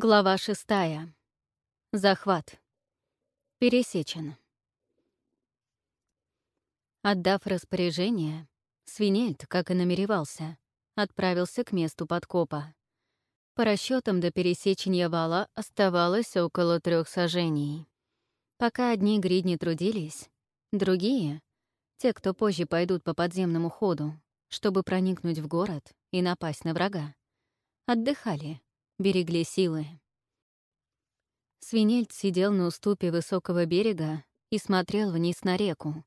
Глава шестая. Захват. Пересечен. Отдав распоряжение, Свинельд, как и намеревался, отправился к месту подкопа. По расчетам до пересечения вала оставалось около трех сажений. Пока одни гридни трудились, другие, те, кто позже пойдут по подземному ходу, чтобы проникнуть в город и напасть на врага, отдыхали — берегли силы. Свинельд сидел на уступе высокого берега и смотрел вниз на реку.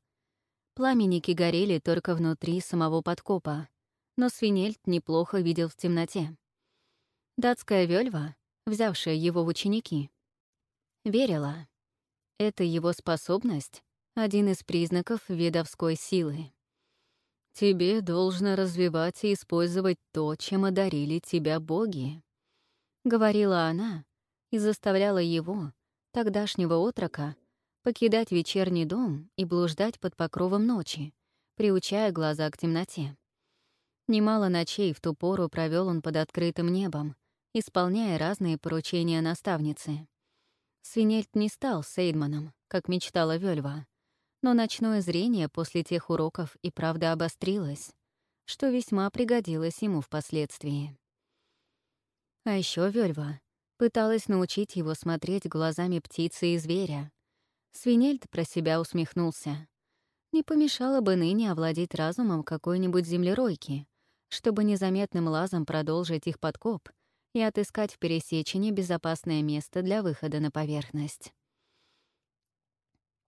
Пламенники горели только внутри самого подкопа, но Свинельд неплохо видел в темноте. Датская вельва, взявшая его в ученики, верила. Это его способность — один из признаков ведовской силы. «Тебе должно развивать и использовать то, чем одарили тебя боги», — говорила она и заставляла его, тогдашнего отрока, покидать вечерний дом и блуждать под покровом ночи, приучая глаза к темноте. Немало ночей в ту пору провел он под открытым небом, исполняя разные поручения наставницы. Свинельт не стал Сейдманом, как мечтала Вельва, но ночное зрение после тех уроков и правда обострилось, что весьма пригодилось ему впоследствии. А еще Вельва пыталась научить его смотреть глазами птицы и зверя. Свинельд про себя усмехнулся. Не помешало бы ныне овладеть разумом какой-нибудь землеройки, чтобы незаметным лазом продолжить их подкоп и отыскать в пересечении безопасное место для выхода на поверхность.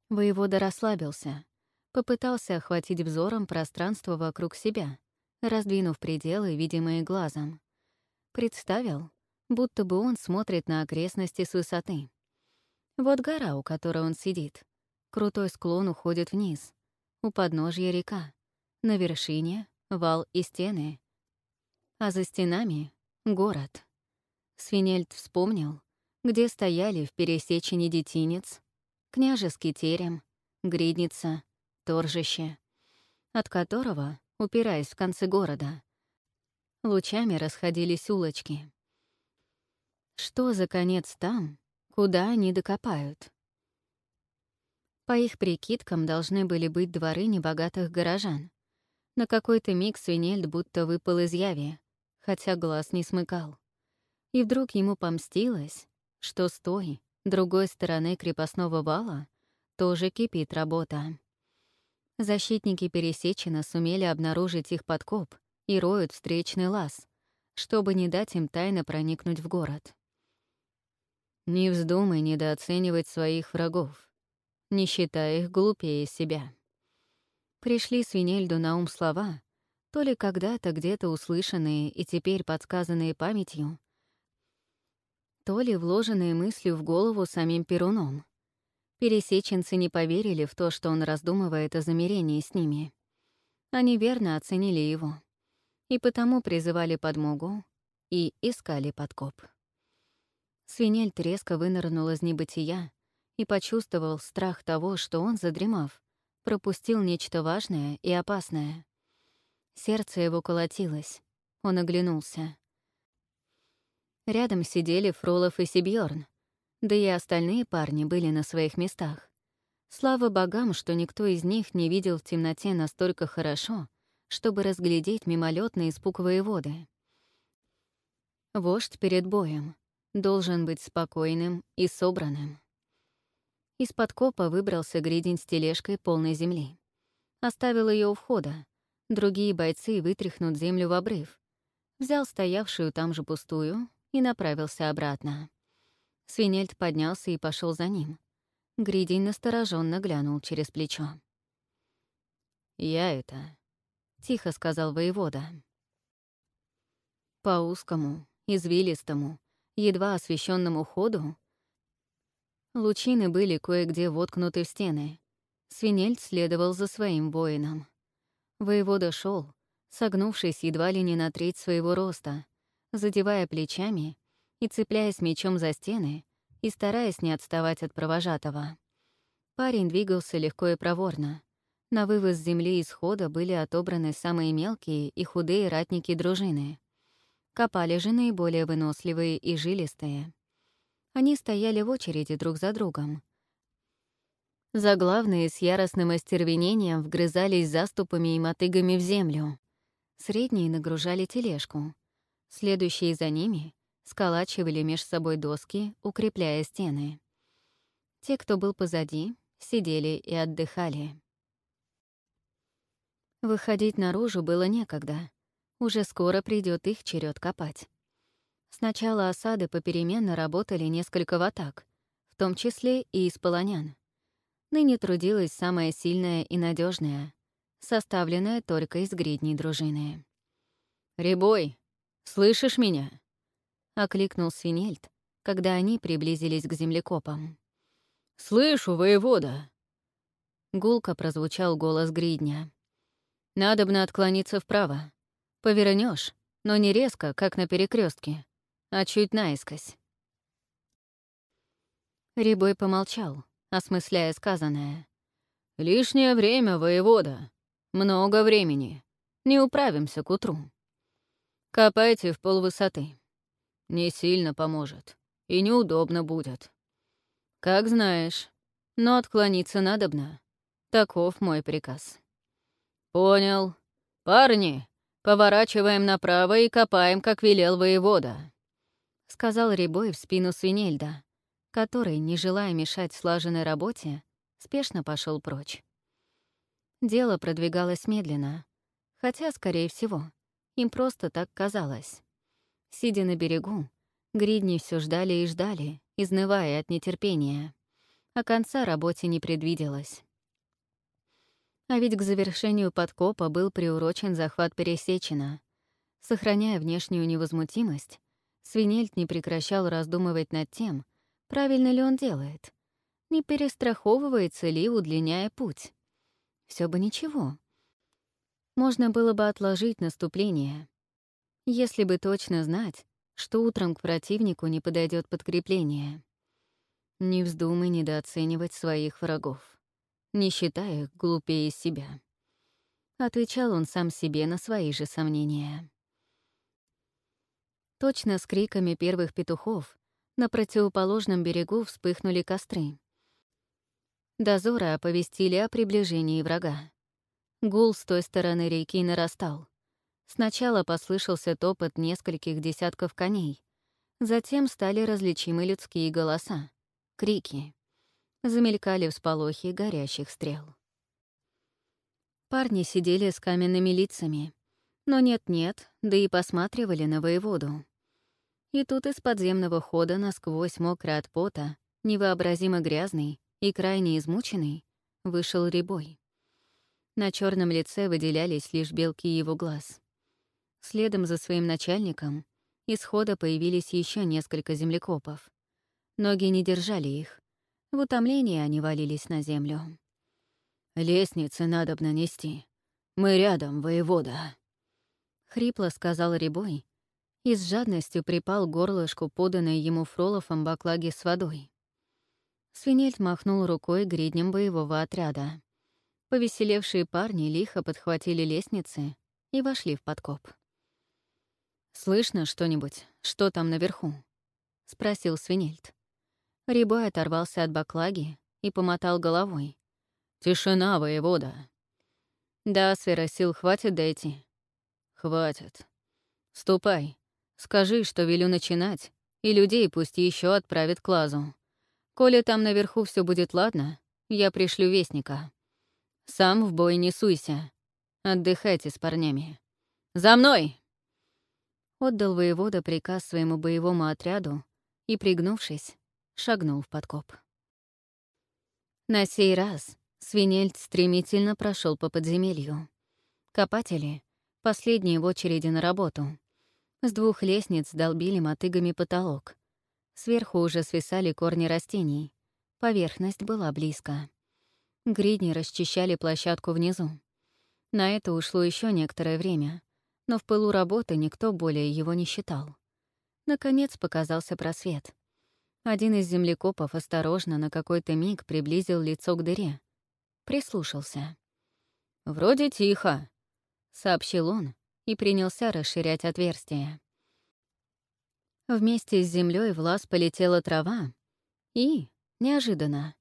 Воевода расслабился, попытался охватить взором пространство вокруг себя, раздвинув пределы, видимые глазом. Представил, будто бы он смотрит на окрестности с высоты. Вот гора, у которой он сидит. Крутой склон уходит вниз. У подножья река. На вершине — вал и стены. А за стенами — город. Свинельд вспомнил, где стояли в пересечении детинец, княжеский терем, гридница, торжище, от которого, упираясь в конце города, Лучами расходились улочки. Что за конец там, куда они докопают? По их прикидкам должны были быть дворы небогатых горожан. На какой-то миг Свинельд будто выпал из яви, хотя глаз не смыкал. И вдруг ему помстилось, что с той, другой стороны крепостного вала тоже кипит работа. Защитники Пересечина сумели обнаружить их подкоп и роют встречный лаз, чтобы не дать им тайно проникнуть в город. Не вздумай недооценивать своих врагов, не считая их глупее себя. Пришли Свинельду на ум слова, то ли когда-то где-то услышанные и теперь подсказанные памятью, то ли вложенные мыслью в голову самим Перуном. Пересеченцы не поверили в то, что он раздумывает о замерении с ними. Они верно оценили его и потому призывали подмогу и искали подкоп. Свинель резко вынырнул из небытия и почувствовал страх того, что он, задремав, пропустил нечто важное и опасное. Сердце его колотилось. Он оглянулся. Рядом сидели Фролов и Сибьорн, да и остальные парни были на своих местах. Слава богам, что никто из них не видел в темноте настолько хорошо, чтобы разглядеть мимолетные испуг воеводы. Вождь перед боем должен быть спокойным и собранным. Из-под копа выбрался гридень с тележкой полной земли. Оставил ее у входа. Другие бойцы вытряхнут землю в обрыв. Взял стоявшую там же пустую и направился обратно. Свинельд поднялся и пошел за ним. Гридень настороженно глянул через плечо. «Я это тихо сказал воевода. По узкому, извилистому, едва освещенному ходу лучины были кое-где воткнуты в стены. Свинель следовал за своим воином. Воевода шел, согнувшись едва ли не на треть своего роста, задевая плечами и цепляясь мечом за стены и стараясь не отставать от провожатого. Парень двигался легко и проворно, на вывоз земли из хода были отобраны самые мелкие и худые ратники дружины. Копали же наиболее выносливые и жилистые. Они стояли в очереди друг за другом. Заглавные с яростным остервенением вгрызались заступами и мотыгами в землю. Средние нагружали тележку. Следующие за ними сколачивали меж собой доски, укрепляя стены. Те, кто был позади, сидели и отдыхали. Выходить наружу было некогда. Уже скоро придет их черед копать. Сначала осады попеременно работали несколько в атак, в том числе и из полонян. Ныне трудилась самая сильная и надежная, составленная только из гридней дружины. «Рябой, слышишь меня?» — окликнул Свинельд, когда они приблизились к землекопам. «Слышу, воевода!» Гулко прозвучал голос гридня. Надобно отклониться вправо. Повернешь, но не резко, как на перекрестке, а чуть наискось. Рябой помолчал, осмысляя сказанное. «Лишнее время, воевода. Много времени. Не управимся к утру. Копайте в полвысоты. Не сильно поможет. И неудобно будет. Как знаешь. Но отклониться надобно. Таков мой приказ». «Понял. Парни, поворачиваем направо и копаем, как велел воевода», — сказал Рябой в спину свинельда, который, не желая мешать слаженной работе, спешно пошел прочь. Дело продвигалось медленно, хотя, скорее всего, им просто так казалось. Сидя на берегу, гридни все ждали и ждали, изнывая от нетерпения, а конца работе не предвиделось. А ведь к завершению подкопа был приурочен захват Пересечина. Сохраняя внешнюю невозмутимость, Свинельт не прекращал раздумывать над тем, правильно ли он делает, не перестраховывается ли, удлиняя путь. Все бы ничего. Можно было бы отложить наступление, если бы точно знать, что утром к противнику не подойдет подкрепление. Не вздумай недооценивать своих врагов не считая глупее себя. Отвечал он сам себе на свои же сомнения. Точно с криками первых петухов на противоположном берегу вспыхнули костры. Дозоры оповестили о приближении врага. Гул с той стороны реки нарастал. Сначала послышался топот нескольких десятков коней, затем стали различимы людские голоса, крики замелькали всполохи горящих стрел. Парни сидели с каменными лицами, но нет-нет, да и посматривали на воеводу. И тут из подземного хода насквозь мокрый от пота, невообразимо грязный и крайне измученный, вышел ребой. На черном лице выделялись лишь белки его глаз. Следом за своим начальником из хода появились еще несколько землекопов. Ноги не держали их, в утомлении они валились на землю. «Лестницы надо нести. Мы рядом, воевода», — хрипло сказал Рябой и с жадностью припал горлышку поданной ему Фролофом баклаги с водой. Свинельд махнул рукой гриднем боевого отряда. Повеселевшие парни лихо подхватили лестницы и вошли в подкоп. «Слышно что-нибудь? Что там наверху?» — спросил Свинельд. Рябой оторвался от баклаги и помотал головой. «Тишина, воевода!» «Да, Свера, сил хватит дойти?» «Хватит. Ступай. Скажи, что велю начинать, и людей пусть еще отправят к лазу. Коли там наверху все будет ладно, я пришлю вестника. Сам в бой не суйся. Отдыхайте с парнями. За мной!» Отдал воевода приказ своему боевому отряду и, пригнувшись, шагнул в подкоп. На сей раз свинельд стремительно прошел по подземелью. Копатели, последние в очереди на работу, с двух лестниц долбили мотыгами потолок. Сверху уже свисали корни растений. Поверхность была близко. Гридни расчищали площадку внизу. На это ушло еще некоторое время, но в пылу работы никто более его не считал. Наконец показался просвет. Один из землекопов осторожно на какой-то миг приблизил лицо к дыре. Прислушался. «Вроде тихо», — сообщил он и принялся расширять отверстие. Вместе с землей в лаз полетела трава и, неожиданно,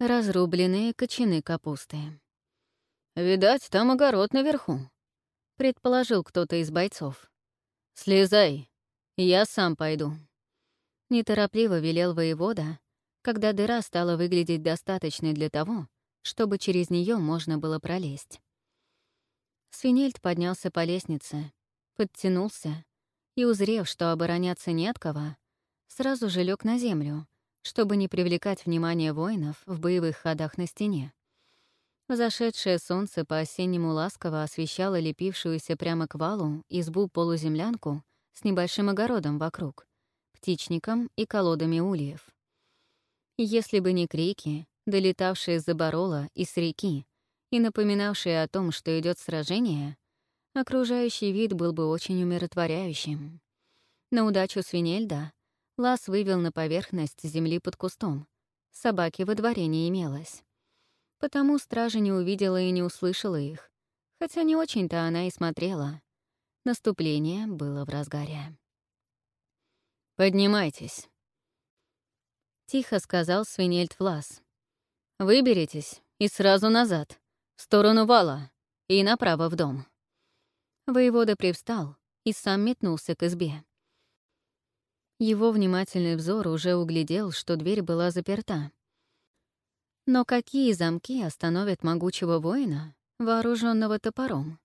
разрубленные кочаны капусты. «Видать, там огород наверху», — предположил кто-то из бойцов. «Слезай, я сам пойду». Неторопливо велел воевода, когда дыра стала выглядеть достаточной для того, чтобы через нее можно было пролезть. Свинельд поднялся по лестнице, подтянулся и, узрев, что обороняться не от кого, сразу же лег на землю, чтобы не привлекать внимание воинов в боевых ходах на стене. Зашедшее солнце по-осеннему ласково освещало лепившуюся прямо к валу избу-полуземлянку с небольшим огородом вокруг, птичником и колодами ульев. Если бы не крики, долетавшие из-за борола и с реки, и напоминавшие о том, что идет сражение, окружающий вид был бы очень умиротворяющим. На удачу свинельда Лас вывел на поверхность земли под кустом. Собаки во дворе не имелось. Потому стража не увидела и не услышала их, хотя не очень-то она и смотрела. Наступление было в разгаре. «Поднимайтесь», — тихо сказал свинельд Влас. «Выберитесь и сразу назад» в сторону вала и направо в дом. Воевода привстал и сам метнулся к избе. Его внимательный взор уже углядел, что дверь была заперта. Но какие замки остановят могучего воина, вооруженного топором?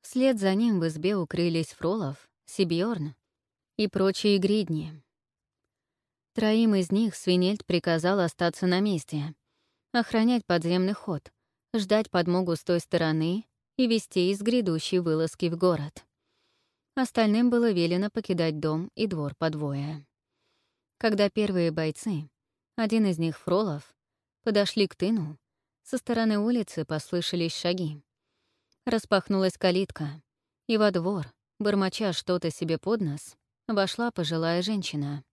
Вслед за ним в избе укрылись Фролов, Сибьорн и прочие гридни. Троим из них Свинельд приказал остаться на месте, охранять подземный ход, ждать подмогу с той стороны и вести из грядущей вылазки в город. Остальным было велено покидать дом и двор по двое. Когда первые бойцы, один из них Фролов, подошли к тыну, со стороны улицы послышались шаги. Распахнулась калитка, и во двор, бормоча что-то себе под нос, вошла пожилая женщина.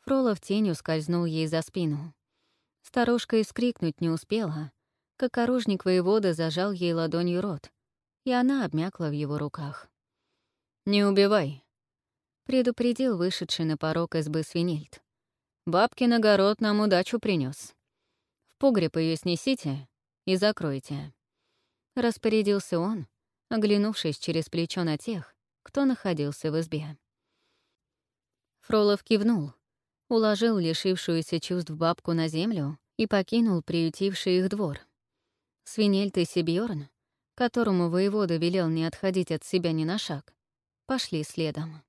Фролов тенью скользнул ей за спину. Старушка и вскрикнуть не успела, как оружник воевода зажал ей ладонью рот, и она обмякла в его руках. «Не убивай», — предупредил вышедший на порог избы свинильд. «Бабкин огород нам удачу принес. В погреб ее снесите и закройте». Распорядился он, оглянувшись через плечо на тех, кто находился в избе. Фролов кивнул, уложил лишившуюся чувств бабку на землю и покинул приютивший их двор. Свинельт и Сибьорн, которому воевода велел не отходить от себя ни на шаг, пошли следом.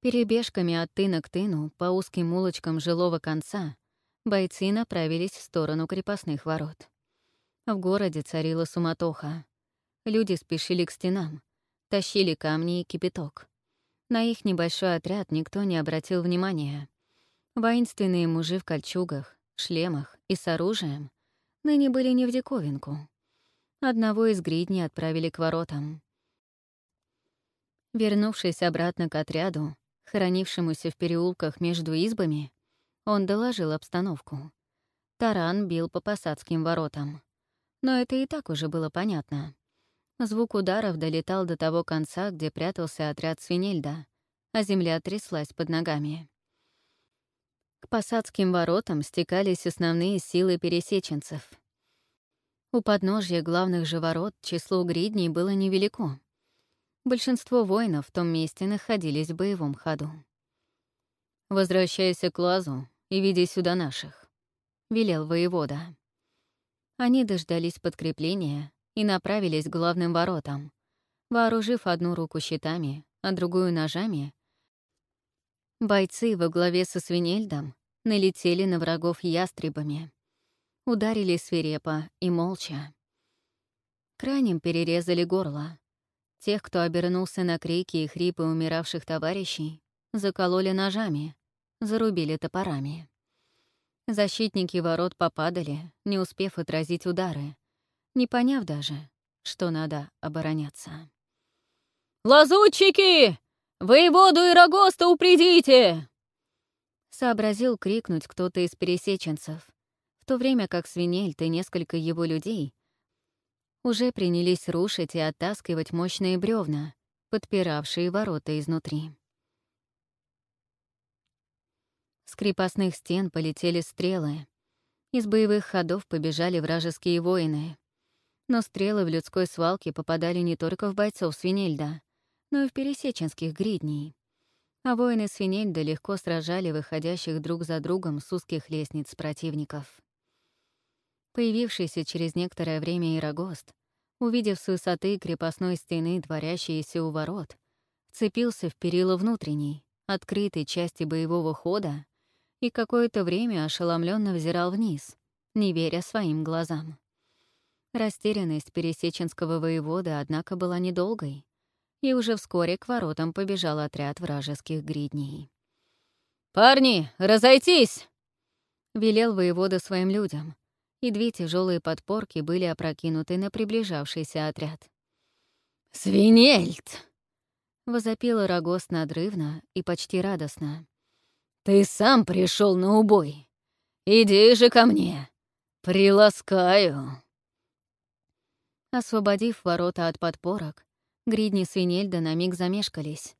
Перебежками от тына к тыну по узким улочкам жилого конца бойцы направились в сторону крепостных ворот. В городе царила суматоха. Люди спешили к стенам, тащили камни и кипяток. На их небольшой отряд никто не обратил внимания. Воинственные мужи в кольчугах, шлемах и с оружием ныне были не в диковинку. Одного из гридней отправили к воротам. Вернувшись обратно к отряду, хранившемуся в переулках между избами, он доложил обстановку. Таран бил по посадским воротам. Но это и так уже было понятно. Звук ударов долетал до того конца, где прятался отряд свинельда, а земля тряслась под ногами. К посадским воротам стекались основные силы пересеченцев. У подножья главных же ворот число гридней было невелико. Большинство воинов в том месте находились в боевом ходу. «Возвращайся к лазу и веди сюда наших», — велел воевода. Они дождались подкрепления и направились к главным воротам. Вооружив одну руку щитами, а другую — ножами, Бойцы во главе со свинельдом налетели на врагов ястребами. Ударили свирепо и молча. Крайним перерезали горло. Тех, кто обернулся на крики и хрипы умиравших товарищей, закололи ножами, зарубили топорами. Защитники ворот попадали, не успев отразить удары, не поняв даже, что надо обороняться. «Лазутчики! «Воеводу и Рогоста упредите!» Сообразил крикнуть кто-то из пересеченцев, в то время как Свинельт и несколько его людей уже принялись рушить и оттаскивать мощные бревна, подпиравшие ворота изнутри. С крепостных стен полетели стрелы. Из боевых ходов побежали вражеские воины. Но стрелы в людской свалке попадали не только в бойцов Свинельда, но и в пересеченских гридней. А воины Свинельда легко сражали выходящих друг за другом с узких лестниц противников. Появившийся через некоторое время Ирогост, увидев с высоты крепостной стены, творящиеся у ворот, вцепился в перила внутренней, открытой части боевого хода и какое-то время ошеломленно взирал вниз, не веря своим глазам. Растерянность пересеченского воевода, однако, была недолгой, и уже вскоре к воротам побежал отряд вражеских гридней. «Парни, разойтись!» — велел воевода своим людям, и две тяжелые подпорки были опрокинуты на приближавшийся отряд. «Свинельт!» — возопила Рогост надрывно и почти радостно. «Ты сам пришел на убой. Иди же ко мне. Приласкаю». Освободив ворота от подпорок, гридни свинельда на миг замешкались.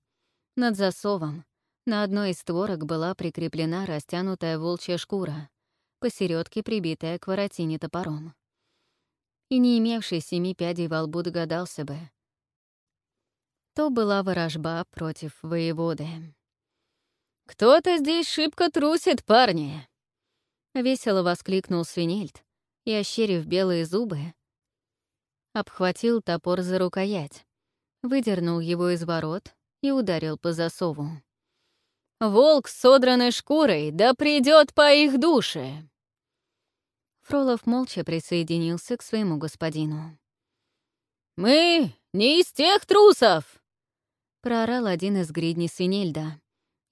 Над засовом на одной из створок была прикреплена растянутая волчья шкура, посередке прибитая к воротине топором. И не имевший семи пядей во лбу догадался бы. То была ворожба против воеводы. «Кто-то здесь шибко трусит, парни!» Весело воскликнул Свинельд и, ощерив белые зубы, обхватил топор за рукоять, выдернул его из ворот и ударил по засову. «Волк с содранной шкурой, да придет по их душе!» Фролов молча присоединился к своему господину. «Мы не из тех трусов!» — проорал один из гридней Свинельда,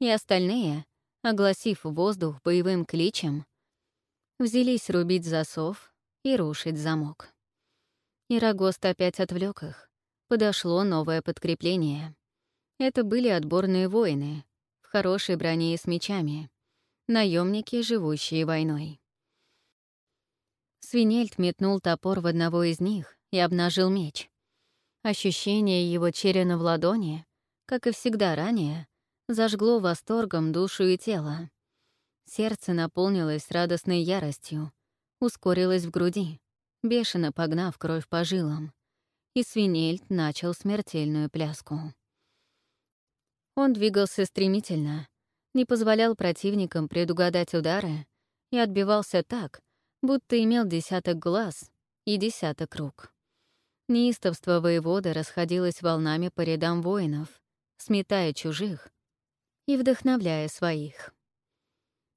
и остальные, огласив воздух боевым кличем, взялись рубить засов и рушить замок. Ирагост опять отвлек их. Подошло новое подкрепление. Это были отборные воины, в хорошей броне и с мечами, наемники, живущие войной. Свинельд метнул топор в одного из них и обнажил меч. Ощущение его черена в ладони, как и всегда ранее, зажгло восторгом душу и тело. Сердце наполнилось радостной яростью, ускорилось в груди, бешено погнав кровь по жилам, и свинельт начал смертельную пляску. Он двигался стремительно, не позволял противникам предугадать удары и отбивался так, будто имел десяток глаз и десяток рук. Неистовство воевода расходилось волнами по рядам воинов, сметая чужих и вдохновляя своих.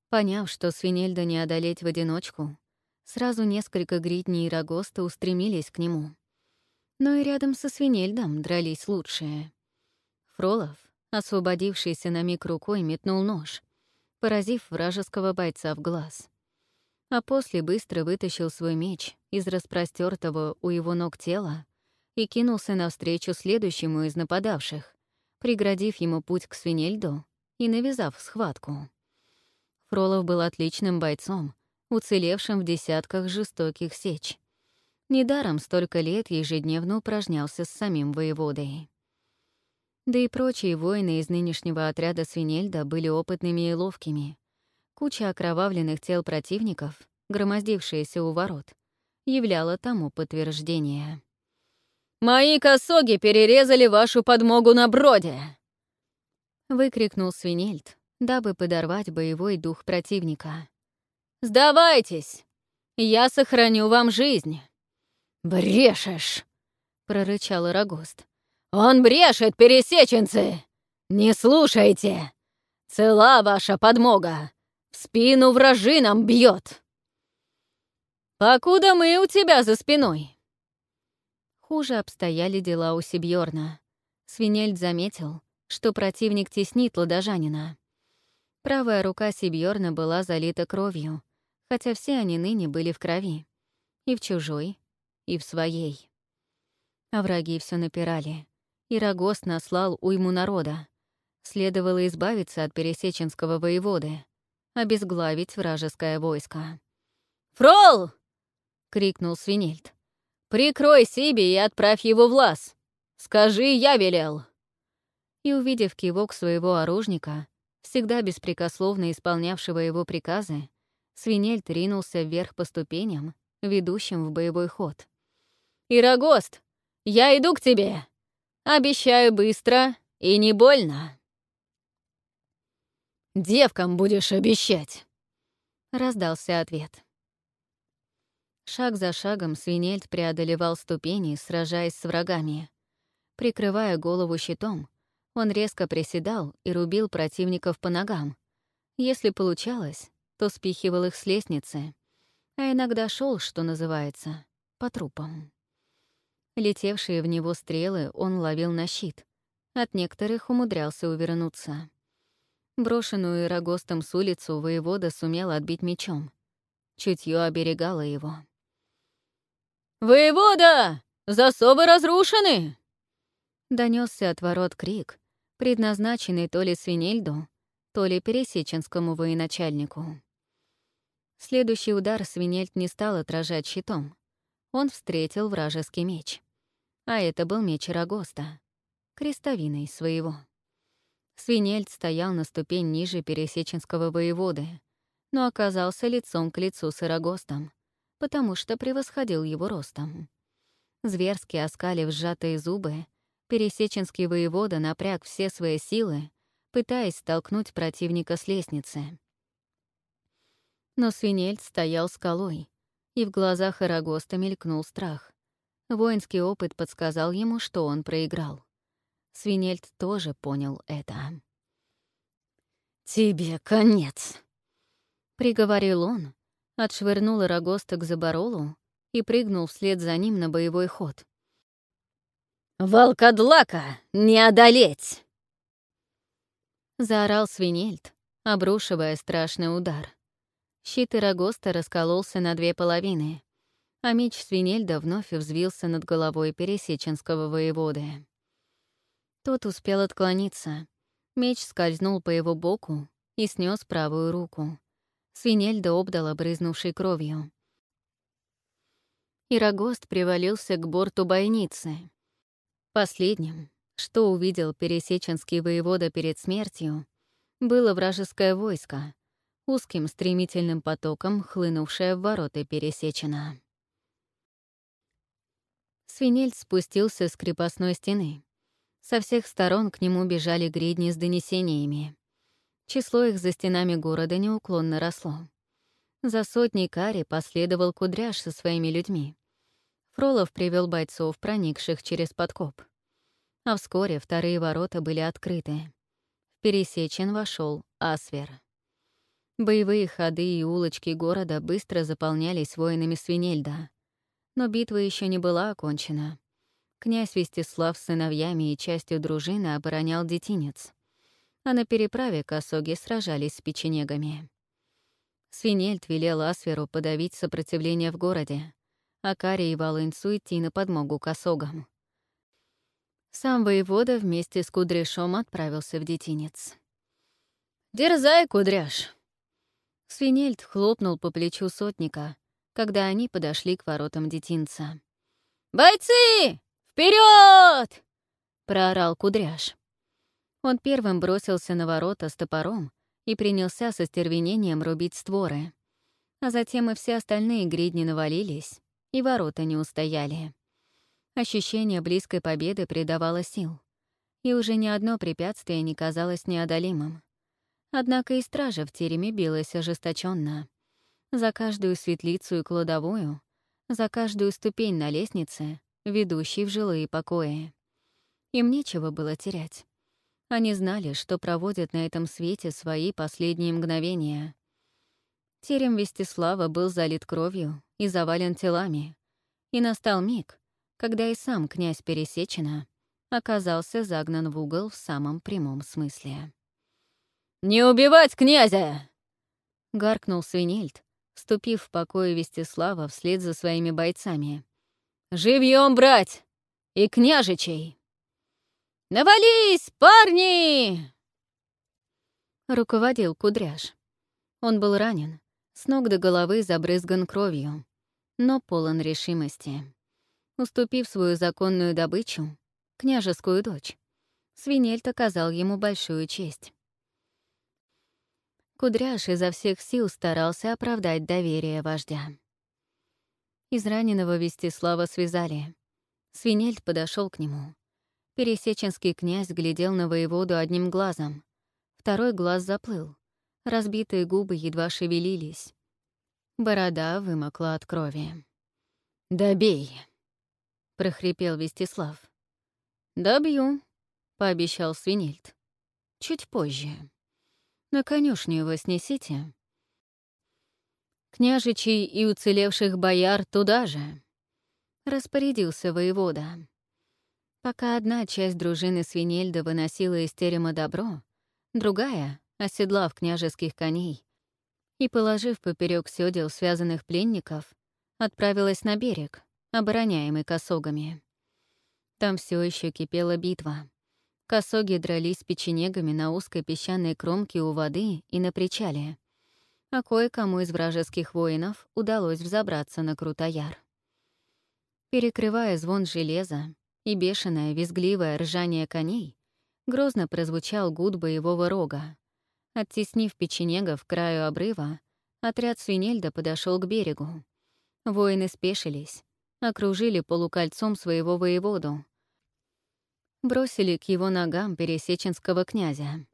Поняв, что свинельда не одолеть в одиночку, Сразу несколько гридней и рогоста устремились к нему. Но и рядом со свинельдом дрались лучшие. Фролов, освободившийся на миг рукой, метнул нож, поразив вражеского бойца в глаз. А после быстро вытащил свой меч из распростертого у его ног тела и кинулся навстречу следующему из нападавших, преградив ему путь к свинельду и навязав схватку. Фролов был отличным бойцом — уцелевшим в десятках жестоких сеч. Недаром столько лет ежедневно упражнялся с самим воеводой. Да и прочие воины из нынешнего отряда Свинельда были опытными и ловкими. Куча окровавленных тел противников, громоздившаяся у ворот, являла тому подтверждение. «Мои косоги перерезали вашу подмогу на броде!» — выкрикнул Свинельд, дабы подорвать боевой дух противника. Сдавайтесь! Я сохраню вам жизнь!» «Брешешь!» — прорычал Ирагост. «Он брешет, пересеченцы! Не слушайте! Цела ваша подмога! В спину вражинам бьет!» «Покуда мы у тебя за спиной!» Хуже обстояли дела у Сибьорна. Свинельд заметил, что противник теснит ладожанина. Правая рука Сибьорна была залита кровью, хотя все они ныне были в крови. И в чужой, и в своей. А враги все напирали. И Рогост наслал уйму народа. Следовало избавиться от пересеченского воеводы, обезглавить вражеское войско. «Фрол!» — крикнул Свинельд. «Прикрой себе и отправь его в лаз! Скажи, я велел!» И, увидев кивок своего оружника, всегда беспрекословно исполнявшего его приказы, Свинельд ринулся вверх по ступеням, ведущим в боевой ход. «Ирагост, я иду к тебе! Обещаю быстро и не больно!» «Девкам будешь обещать!» — раздался ответ. Шаг за шагом Свинельд преодолевал ступени, сражаясь с врагами. Прикрывая голову щитом, он резко приседал и рубил противников по ногам. Если получалось, то спихивал их с лестницы, а иногда шел, что называется, по трупам. Летевшие в него стрелы он ловил на щит. От некоторых умудрялся увернуться. Брошенную Ирогостом с улицу воевода сумел отбить мечом. Чутье оберегало его. «Воевода! Засовы разрушены!» Донесся от ворот крик, предназначенный то ли Свинельду, то ли Пересеченскому военачальнику. Следующий удар Свинельд не стал отражать щитом. Он встретил вражеский меч. А это был меч Рогоста, крестовиной своего. Свинельд стоял на ступень ниже Пересеченского воеводы, но оказался лицом к лицу с Ирогостом, потому что превосходил его ростом. Зверски оскалив сжатые зубы, Пересеченский воевода напряг все свои силы, пытаясь столкнуть противника с лестницы. Но свинельд стоял скалой, и в глазах Арагоста мелькнул страх. Воинский опыт подсказал ему, что он проиграл. Свинельд тоже понял это. «Тебе конец», — приговорил он, отшвырнул Арагоста к Заборолу и прыгнул вслед за ним на боевой ход. «Волкодлака не одолеть!» Заорал Свинельд, обрушивая страшный удар. Щит Ирагоста раскололся на две половины, а меч Свинельда вновь взвился над головой пересеченского воеводы. Тот успел отклониться. Меч скользнул по его боку и снес правую руку. Свинельда обдала брызнувшей кровью. Ирагост привалился к борту бойницы. Последним, что увидел пересеченский воевода перед смертью, было вражеское войско, узким стремительным потоком хлынувшее в ворота пересечено. Свинельд спустился с крепостной стены. Со всех сторон к нему бежали гридни с донесениями. Число их за стенами города неуклонно росло. За сотней кари последовал Кудряш со своими людьми. Фролов привел бойцов, проникших через подкоп. А вскоре вторые ворота были открыты. В Пересечен вошел Асвер. Боевые ходы и улочки города быстро заполнялись воинами Свинельда. Но битва еще не была окончена. Князь Вестислав с сыновьями и частью дружины оборонял детинец, а на переправе к Осоге сражались с печенегами. Свинельд велел Асверу подавить сопротивление в городе, а Каре и Волынцу идти на подмогу осогам. Сам воевода вместе с Кудряшом отправился в детинец. «Дерзай, Кудряш!» Свинельд хлопнул по плечу сотника, когда они подошли к воротам детинца. «Бойцы! Вперед! проорал Кудряш. Он первым бросился на ворота с топором и принялся со стервенением рубить створы. А затем и все остальные гридни навалились, и ворота не устояли. Ощущение близкой победы придавало сил, и уже ни одно препятствие не казалось неодолимым. Однако и стража в тереме билась ожесточенно. За каждую светлицу и кладовую, за каждую ступень на лестнице, ведущей в жилые покои. Им нечего было терять. Они знали, что проводят на этом свете свои последние мгновения. Терем Вестислава был залит кровью и завален телами. И настал миг, когда и сам князь Пересечина оказался загнан в угол в самом прямом смысле. «Не убивать князя!» — гаркнул Свинельд, вступив в покой Вестислава вслед за своими бойцами. «Живьем брать! И княжичей!» «Навались, парни!» Руководил Кудряш. Он был ранен, с ног до головы забрызган кровью, но полон решимости. Уступив свою законную добычу, княжескую дочь, Свинельт оказал ему большую честь. Кудряш изо всех сил старался оправдать доверие вождя. Из раненого Вестислава связали. Свинельд подошел к нему. Пересеченский князь глядел на воеводу одним глазом. Второй глаз заплыл. Разбитые губы едва шевелились. Борода вымокла от крови. «Добей!» — прохрипел Вестислав. «Добью», — пообещал Свинельд. «Чуть позже. На конюшню его снесите. Княжичей и уцелевших бояр туда же», — распорядился воевода. Пока одна часть дружины Свинельда выносила из терема добро, другая, оседлав княжеских коней и положив поперек сёдел связанных пленников, отправилась на берег, обороняемый косогами. Там все еще кипела битва. Косоги дрались печенегами на узкой песчаной кромке у воды и на причале. А кое-кому из вражеских воинов удалось взобраться на Крутояр. Перекрывая звон железа, и бешеное, визгливое ржание коней, грозно прозвучал гуд боевого рога. Оттеснив печенегов к краю обрыва, отряд свинельда подошел к берегу. Воины спешились, окружили полукольцом своего воеводу. Бросили к его ногам пересеченского князя.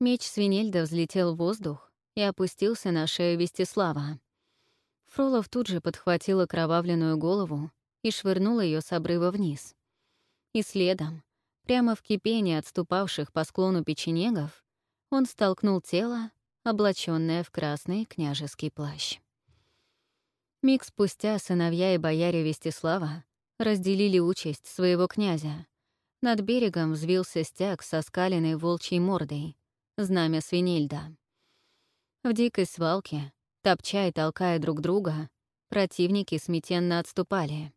Меч свинельда взлетел в воздух и опустился на шею Вестислава. Фролов тут же подхватил окровавленную голову и швырнул ее с обрыва вниз. И следом, прямо в кипении отступавших по склону печенегов, он столкнул тело, облаченное в красный княжеский плащ. Миг спустя сыновья и бояре Вестислава разделили участь своего князя. Над берегом взвился стяг со скаленной волчьей мордой, знамя свинельда. В дикой свалке, топча и толкая друг друга, противники смятенно отступали.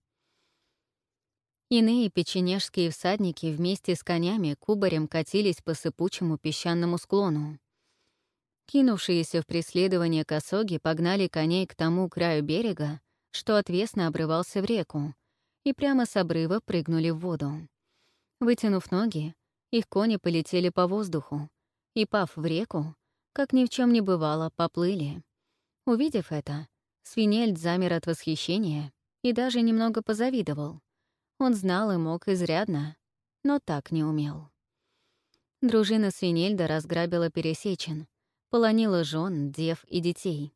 Иные печенежские всадники вместе с конями кубарем катились по сыпучему песчаному склону. Кинувшиеся в преследование косоги погнали коней к тому краю берега, что отвесно обрывался в реку, и прямо с обрыва прыгнули в воду. Вытянув ноги, их кони полетели по воздуху, и, пав в реку, как ни в чем не бывало, поплыли. Увидев это, свинельд замер от восхищения и даже немного позавидовал. Он знал и мог изрядно, но так не умел. Дружина Свинельда разграбила Пересечен, полонила жен, дев и детей.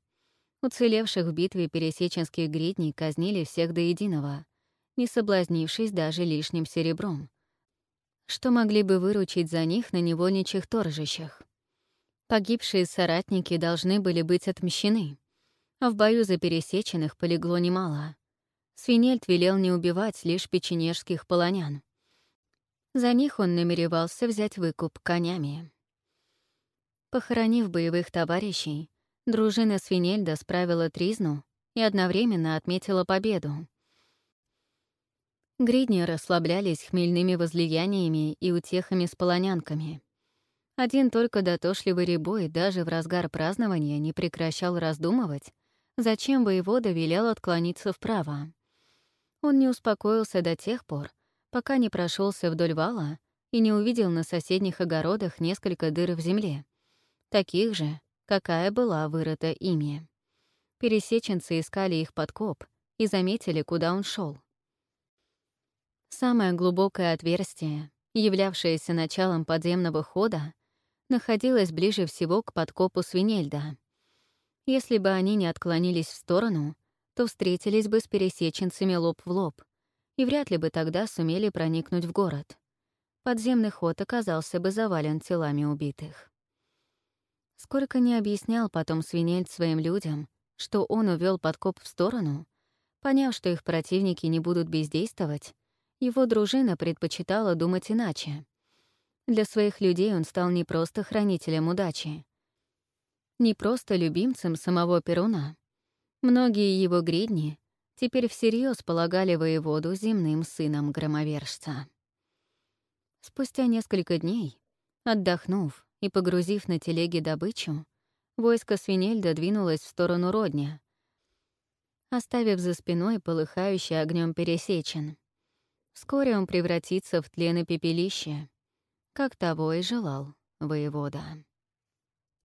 Уцелевших в битве пересеченских гридней казнили всех до единого, не соблазнившись даже лишним серебром, что могли бы выручить за них на невольничьих торжищах. Погибшие соратники должны были быть отмщены, а в бою за пересеченных полегло немало. Свинельд велел не убивать лишь печенежских полонян. За них он намеревался взять выкуп конями. Похоронив боевых товарищей, дружина Свинельда справила тризну и одновременно отметила победу. Гридни расслаблялись хмельными возлияниями и утехами с полонянками. Один только дотошливый ребой даже в разгар празднования не прекращал раздумывать, зачем воевода велел отклониться вправо. Он не успокоился до тех пор, пока не прошелся вдоль вала и не увидел на соседних огородах несколько дыр в земле, таких же, какая была вырыта ими. Пересеченцы искали их подкоп и заметили, куда он шел. Самое глубокое отверстие, являвшееся началом подземного хода, находилось ближе всего к подкопу свинельда. Если бы они не отклонились в сторону, то встретились бы с пересеченцами лоб в лоб, и вряд ли бы тогда сумели проникнуть в город. Подземный ход оказался бы завален телами убитых. Сколько не объяснял потом свинельд своим людям, что он увел подкоп в сторону, поняв, что их противники не будут бездействовать, его дружина предпочитала думать иначе. Для своих людей он стал не просто хранителем удачи, не просто любимцем самого Перуна, Многие его гридни теперь всерьез полагали воеводу земным сыном громовержца. Спустя несколько дней, отдохнув и погрузив на телеги добычу, войско Свинельда двинулось в сторону Родня, оставив за спиной полыхающий огнем пересечен. Вскоре он превратится в тлен и пепелище, как того и желал воевода.